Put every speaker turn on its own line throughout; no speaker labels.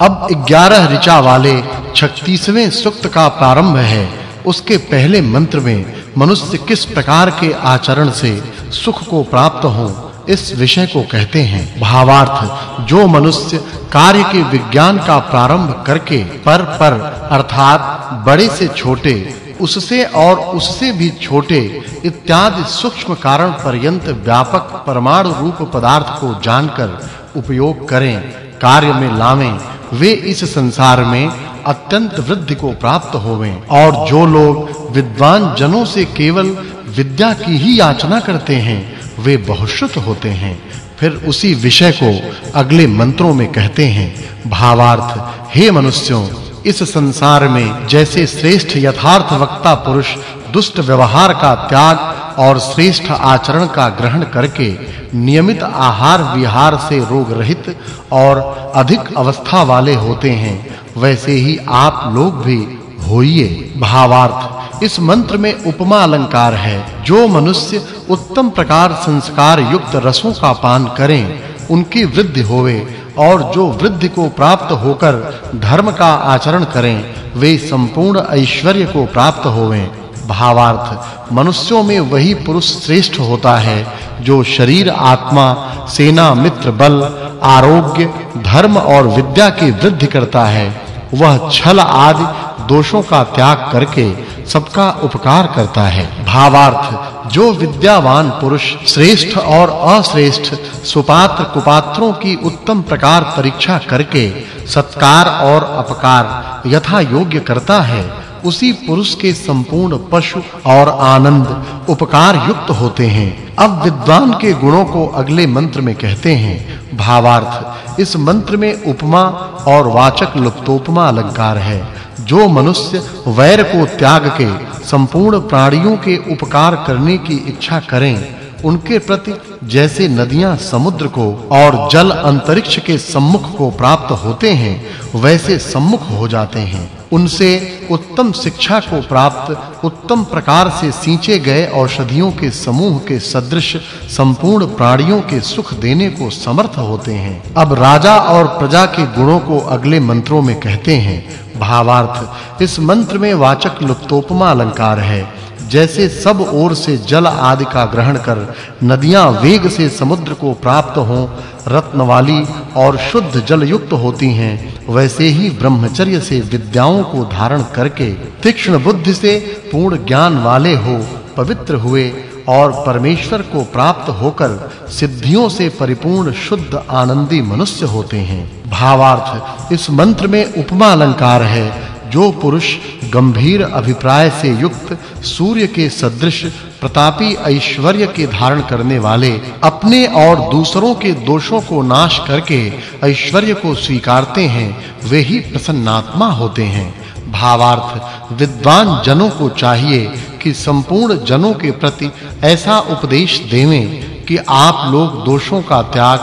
अब 11 ऋचा वाले 36वें सूक्त का प्रारंभ है। उसके पहले मंत्र में मनुष्य किस प्रकार के आचरण से सुख को प्राप्त हो, इस विषय को कहते हैं। भावार्थ, जो मनुष्य कार्य के विज्ञान का प्रारंभ करके पर पर, अर्थात बड़े से छोटे, उससे और उससे भी छोटे इत्यादि सूक्ष्म कारण पर्यंत व्यापक परमाणु रूप पदार्थ को जानकर उपयोग करें, कार्य में लावें। वे इस संसार में अत्यंत वृद्धि को प्राप्त होवें। और जो लोग विद्वान जनों से केवल विद्या की ही याचना करते हैं, वे बहुश्रुत होते हैं। फिर उसी विषय को अगले मंत्रों में कहते हैं, भावार्थ, हे मनुष्यों, इस संसार में जैसे श्रेष्ठ यथार्थ वक्ता पुरुष दुष्ट व्यवहार का त्याग और श्रेष्ठ आचरण का ग्रहण करके नियमित आहार विहार से रोग रहित और अधिक अवस्था वाले होते हैं, वैसे ही आप लोग भी होइए। भावार्थ, इस मंत्र में उपमा अलंकार है। जो मनुष्य उत्तम प्रकार संस्कार युक्त रसों का पान करें, उनकी वृद्धि होवे और जो वृद्धि को प्राप्त होकर धर्म का आचरण करें, वे संपूर्ण ऐश्वर्य को प्राप्त होवें। भावार्थ। मनुष्यों में वही पुरुष श्रेष्ठ होता है, जो शरीर, आत्मा, सेना, मित्र, बल, आरोग्य, धर्म और विद्या की वृद्धि करता है। वह छल आदि दोषों का त्याग करके सबका उपकार करता है। भावार्थ, जो विद्यावान पुरुष श्रेष्ठ और अश्रेष्ठ सुपात्र कुपात्रों की उत्तम प्रकार परीक्षा करके सत्कार और अपकार यथा योग्य करता है उसी पुरुष के संपूर्ण पशु और आनंद उपकार युक्त होते हैं। अब विद्वान के गुणों को अगले मंत्र में कहते हैं। भावार्थ, इस मंत्र में उपमा और वाचक् लुप्तोपमा अलंकार है। जो मनुष्य वैर को त्याग के, संपूर्ण प्राणियों के उपकार करने की इच्छा करें उनके प्रति जैसे नदियाँ समुद्र को और जल अंतरिक्ष के सम्मुख को प्राप्त होते हैं, वैसे सम्मुख हो जाते हैं। उनसे उत्तम शिक्षा को प्राप्त, उत्तम प्रकार से सींचे गए औषधियों के समूह के सदृश, संपूर्ण प्राणियों के सुख देने को समर्थ होते हैं। अब राजा और प्रजा के गुणों को अगले मंत्रों में कहते हैं। भावार्थ, इस मंत्र में वाचक् लुप्तोपमा अलंकार है। जैसे सब ओर से जल आदि का ग्रहण कर नदियाँ वेग से समुद्र को प्राप्त हों रत्न वाली और शुद्ध जल युक्त होती हैं, वैसे ही ब्रह्मचर्य से विद्याओं को धारण करके तीक्ष्ण बुद्धि से पूर्ण ज्ञान वाले हो, पवित्र हुए और परमेश्वर को प्राप्त होकर सिद्धियों से परिपूर्ण शुद्ध आनंदी मनुष्य होते हैं। भावार्थ, इस मंत्र में उपमा अलंकार है जो पुरुष गंभीर अभिप्राय से युक्त सूर्य के सदृश, प्रतापी ऐश्वर्य के धारण करने वाले, अपने और दूसरों के दोषों को नाश करके ऐश्वर्य को स्वीकारते हैं, वे ही प्रसन्नात्मा होते हैं। भावार्थ, विद्वान जनों को चाहिए कि संपूर्ण जनों के प्रति ऐसा उपदेश देवें कि आप लोग दोषों का त्याग,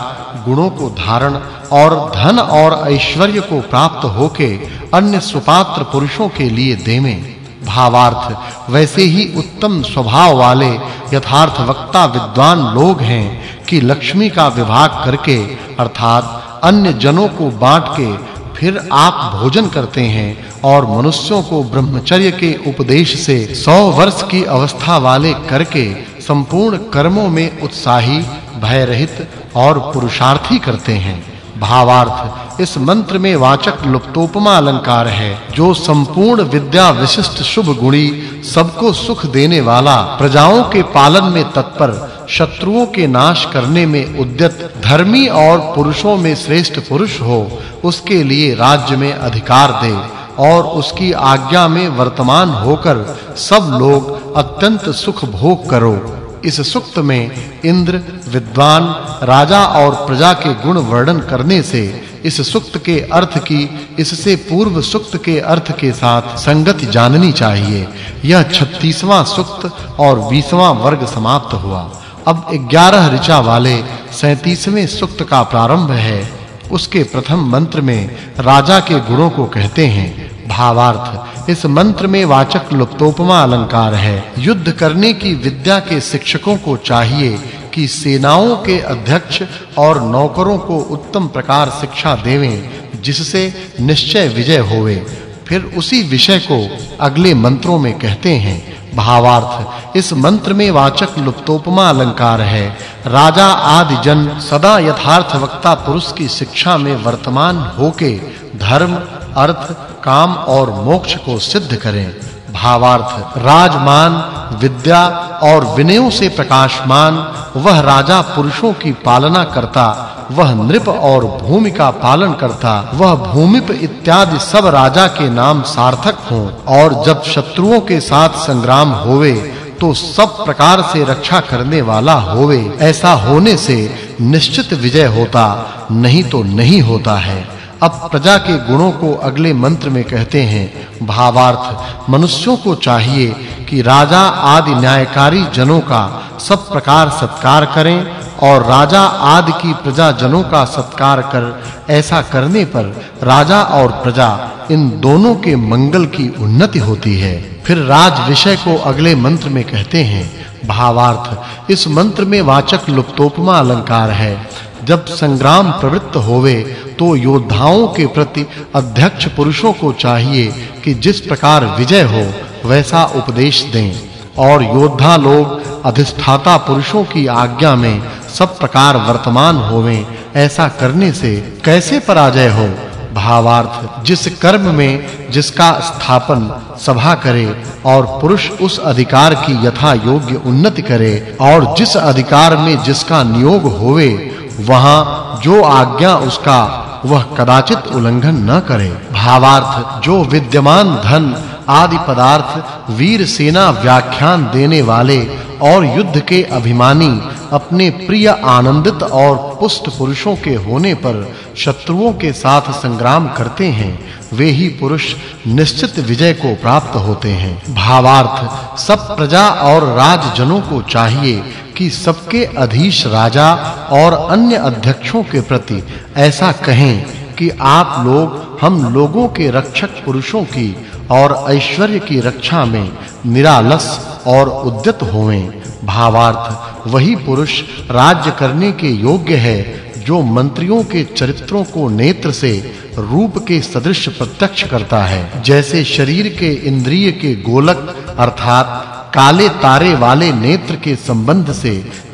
गुणों को धारण और धन और ऐश्वर्य को प्राप्त होके अन्य सुपात्र पुरुषों के लिए देवें। भावार्थ, वैसे ही उत्तम स्वभाव वाले, यथार्थ वक्ता विद्वान लोग हैं कि लक्ष्मी का विभाग करके, अर्थात अन्य जनों को बांट के फिर आप भोजन करते हैं और मनुष्यों को ब्रह्मचर्य के उपदेश से 100 वर्ष की अवस्था वाले करके संपूर्ण कर्मों में उत्साही भय रहित और पुरुषार्थी करते हैं। भावार्थ। इस मंत्र में वाचक् लुप्तोपमा अलंकार है, जो संपूर्ण विद्या विशिष्ट शुभ गुणी सबको सुख देने वाला, प्रजाओं के पालन में तत्पर, शत्रुओं के नाश करने में उद्यत, धर्मी और पुरुषों में श्रेष्ठ पुरुष हो, उसके लिए राज्य में अधिकार दे और उसकी आज्ञा में वर्तमान होकर सब लोग अत्यंत सुख भोग करो। इस सुक्त में इंद्र, विद्वान, राजा और प्रजा के गुण वर्णन करने से इस सुक्त के अर्थ की, इससे पूर्व सुक्त के अर्थ के साथ संगति जाननी चाहिए। यह 36वां सुक्त और 20वां वर्ग समाप्त हुआ। अब 11 ऋचा वाले 37वें सुक्त का प्रारंभ है। उसके प्रथम मंत्र में राजा के गुणों को कहते हैं। भावार्थ इस मंत्र में वाचक् लुप्तोपमा अलंकार है। युद्ध करने की विद्या के शिक्षकों को चाहिए कि सेनाओं के अध्यक्ष और नौकरों को उत्तम प्रकार शिक्षा देवें, जिससे निश्चय विजय होवे। फिर उसी विषय को अगले मंत्रों में कहते हैं। भावार्थ, इस मंत्र में वाचक् लुप्तोपमा अलंकार है। राजा आदि जन सदा यथार्थ वक्ता पुरुष की शिक्षा में वर्तमान होके धर्म अर्थ, काम और मोक्ष को सिद्ध करें। भावार्थ, राजमान, विद्या और विनयों से प्रकाशमान, वह राजा पुरुषों की पालना करता, वह नृप और भूमि का पालन करता, वह भूमिप इत्यादि सब राजा के नाम सार्थक हों। और जब शत्रुओं के साथ संग्राम होवे तो सब प्रकार से रक्षा करने वाला होवे। ऐसा होने से निश्चित विजय होता, नहीं तो नहीं होता है। अब प्रजा के गुणों को अगले मंत्र में कहते हैं, भावार्थ, मनुष्यों को चाहिए कि राजा आदि न्यायकारी जनों का सब प्रकार सत्कार करें और राजा आदि की प्रजा जनों का सत्कार कर, ऐसा करने पर राजा और प्रजा इन दोनों के मंगल की उन्नति होती है। फिर राज विषय को अगले मंत्र में कहते हैं, भावार्थ, इस मंत्र में वाचक् लुप्तोपमा अलंकार है। जब संग्राम प्रवृत्त होवे तो योद्धाओं के प्रति अध्यक्ष पुरुषों को चाहिए कि जिस प्रकार विजय हो, वैसा उपदेश दें। और योद्धा लोग, अधिष्ठाता पुरुषों की आज्ञा में सब प्रकार वर्तमान होवें, ऐसा करने से कैसे पराजय हो? भावार्थ, जिस कर्म में जिसका स्थापन सभा करे, और पुरुष उस अधिकार की यथा योग्य उन्नति करे, और जिस अधिकार में जिसका नियोग होवे वहाँ जो आज्ञा उसका, वह कदाचित उल्लंघन न करे। भावार्थ, जो विद्यमान धन, आदि पदार्थ, वीर सेना व्याख्यान देने वाले और युद्ध के अभिमानी, अपने प्रिय आनंदित और पुष्ट पुरुषों के होने पर शत्रुओं के साथ संग्राम करते हैं, वे ही पुरुष निश्चित विजय को प्राप्त होते हैं। भावार्थ, सब प्रजा और राजजनों को चाहिए कि सबके अधीश राजा और अन्य अध्यक्षों के प्रति ऐसा कहें कि आप लोग हम लोगों के रक्षक पुरुषों की और ऐश्वर्य की रक्षा में निरालस और उद्यत होवें। भावार्थ, वही पुरुष राज्य करने के योग्य है जो मंत्रियों के चरित्रों को नेत्र से रूप के सदृश प्रत्यक्ष करता है। जैसे शरीर के इंद्रिय के गोलक, अर्थात काले तारे वाले नेत्र के संबंध से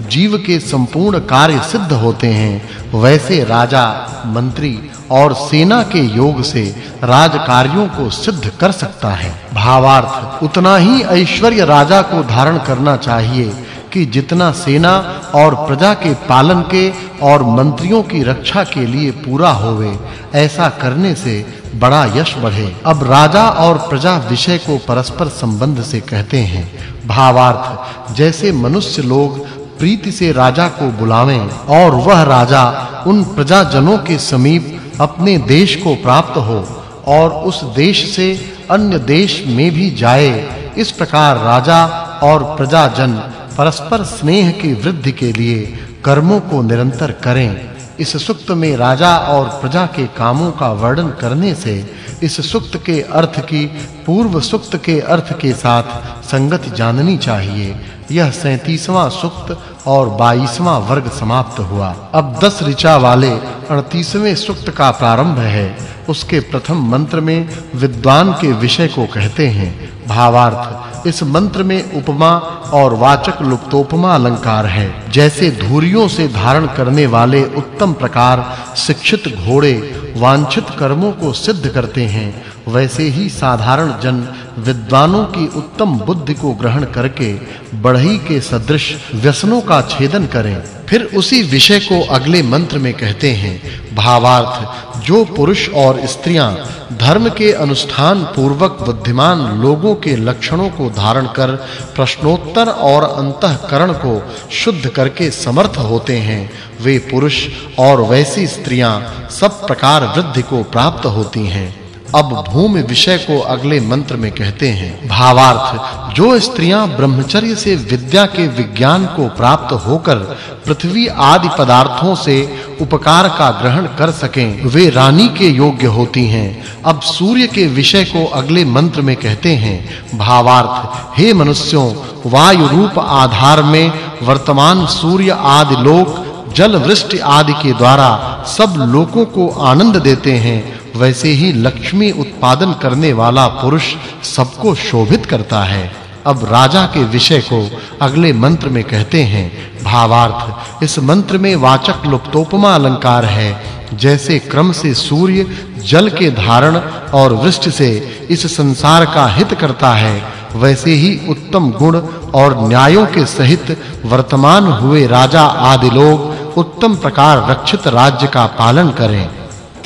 जीव के संपूर्ण कार्य सिद्ध होते हैं। वैसे राजा, मंत्री और सेना के योग से राज कार्यों को सिद्ध कर सकता है। भावार्थ, उतना ही ऐश्वर्य राजा को धारण करना चाहिए कि जितना सेना और प्रजा के पालन के और मंत्रियों की रक्षा के लिए पूरा होवे। ऐसा करने से बड़ा यश बढ़े। अब राजा और प्रजा विषय को परस्पर संबंध से कहते हैं। भावार्थ, जैसे मनुष्य लोग प्रीति से राजा को बुलावें और वह राजा उन प्रजाजनों के समीप अपने देश को प्राप्त हो और उस देश से अन्य देश में भी जाए, इस प्रकार राजा और प्रजाजन परस्पर स्नेह की वृद्धि के लिए कर्मों को निरंतर करें। इस सुक्त में राजा और प्रजा के कामों का वर्णन करने से इस सुक्त के अर्थ की, पूर्व सुक्त के अर्थ के साथ संगति जाननी चाहिए। यह 37वां सुक्त और 22वां वर्ग समाप्त हुआ। अब 10 ऋचा वाले 38वें सुक्त का प्रारंभ है। उसके प्रथम मंत्र में विद्वान के विषय को कहते हैं। भावार्थ। इस मंत्र में उपमा और वाचक् लुप्तोपमा अलंकार है। जैसे धूरियों से धारण करने वाले उत्तम प्रकार शिक्षित घोड़े वांछित कर्मों को सिद्ध करते हैं, वैसे ही साधारण जन विद्वानों की उत्तम बुद्धि को ग्रहण करके बढ़ई के सदृश व्यसनों का छेदन करें। फिर उसी विषय को अगले मंत्र में कहते हैं, भावार्थ जो पुरुष और स्त्रियाँ धर्म के अनुष्ठान पूर्वक बुद्धिमान लोगों के लक्षणों को धारण कर प्रश्नोत्तर और अंतःकरण को शुद्ध करके समर्थ होते हैं, वे पुरुष और वैसी स्त्रियाँ सब प्रकार वृद्धि को प्राप्त होती हैं। अब भूमि विषय को अगले मंत्र में कहते हैं। भावार्थ, जो स्त्रियाँ ब्रह्मचर्य से विद्या के विज्ञान को प्राप्त होकर पृथ्वी आदि पदार्थों से उपकार का ग्रहण कर सकें, वे रानी के योग्य होती हैं। अब सूर्य के विषय को अगले मंत्र में कहते हैं। भावार्थ, हे मनुष्यों वायु रूप आधार में वर्तमान सूर्य आदि लोक जल वृष्टि आदि के द्वारा सब लोगों को आनंद देते हैं। वैसे ही लक्ष्मी उत्पादन करने वाला पुरुष सबको शोभित करता है। अब राजा के विषय को अगले मंत्र में कहते हैं। भावार्थ, इस मंत्र में वाचक् लुप्तोपमा अलंकार है। जैसे क्रम से सूर्य जल के धारण और वृष्टि से इस संसार का हित करता है, वैसे ही उत्तम गुण और न्यायों के सहित वर्तमान हुए राजा आदि लोग उत्तम प्रकार रक्षित राज्य का पालन करें।